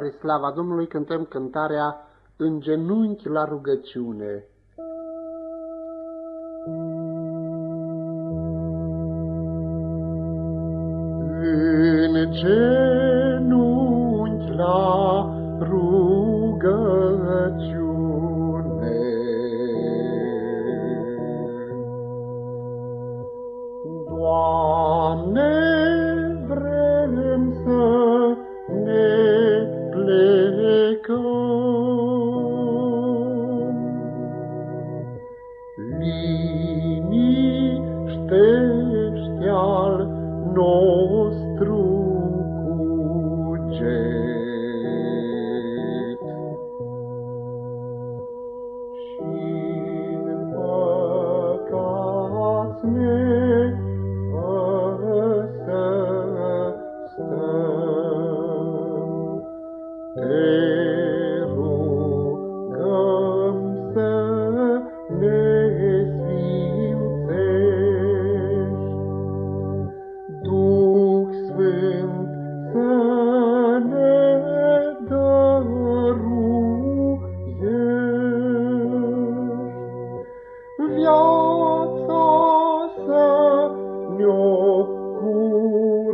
Spre slava Domnului cântăm cântarea În genunchi la rugăciune. În genunchi la rugăciune liniștește al nostru cuget. Și-n păcați ne fă să stăm. Ne-o curățești.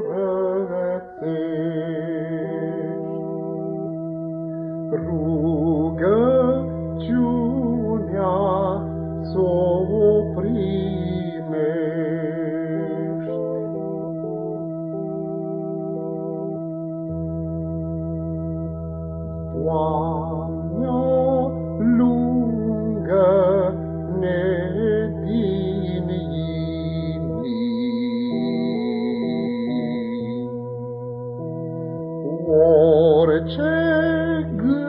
Rugăciunea s-o primești. good.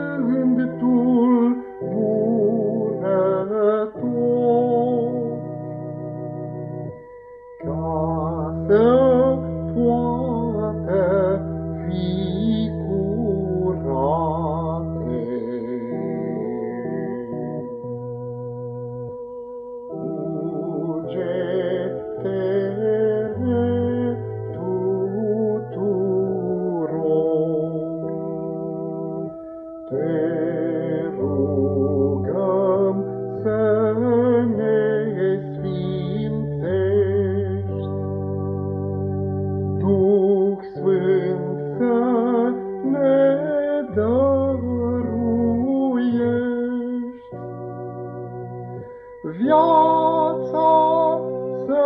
Viața să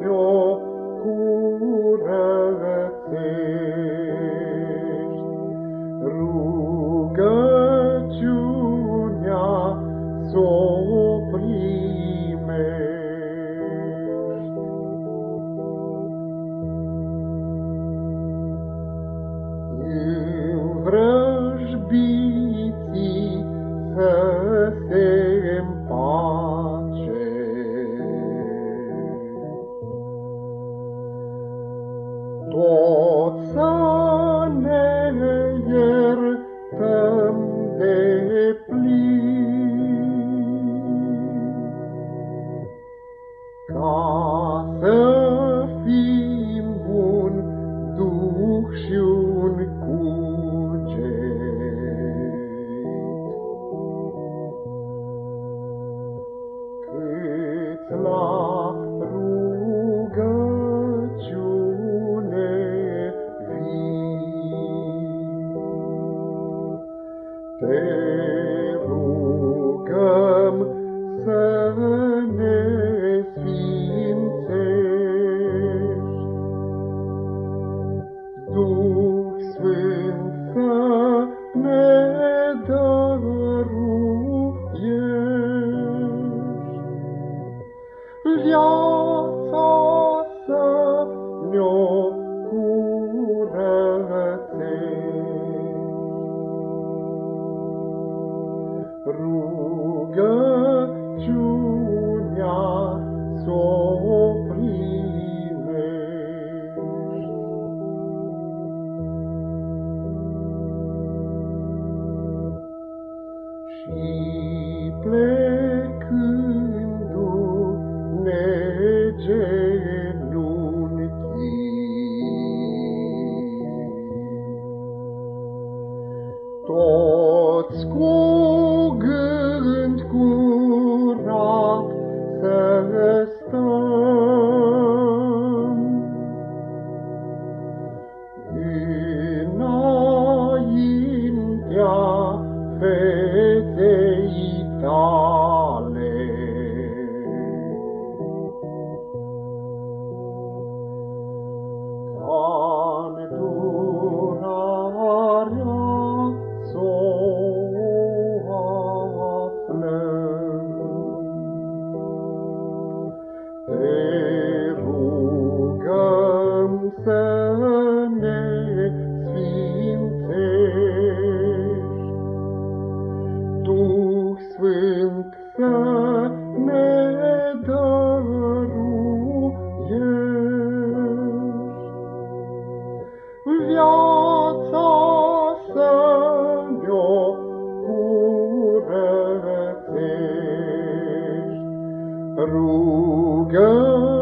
ne-o curățești, rugăciunea s-o primești. Învrăjbiții să ne iertăm de plin. Ca să fim un duh și un cuget. Cât la Te rugăm să ne sfințești, Duh Sfânt să ne dăruiești, Viața să ne-o Rugăciunea s-o primești. Și plecându-ne genunchii, toți cu să ne sfințești. Duh Sfânt să ne rugăm.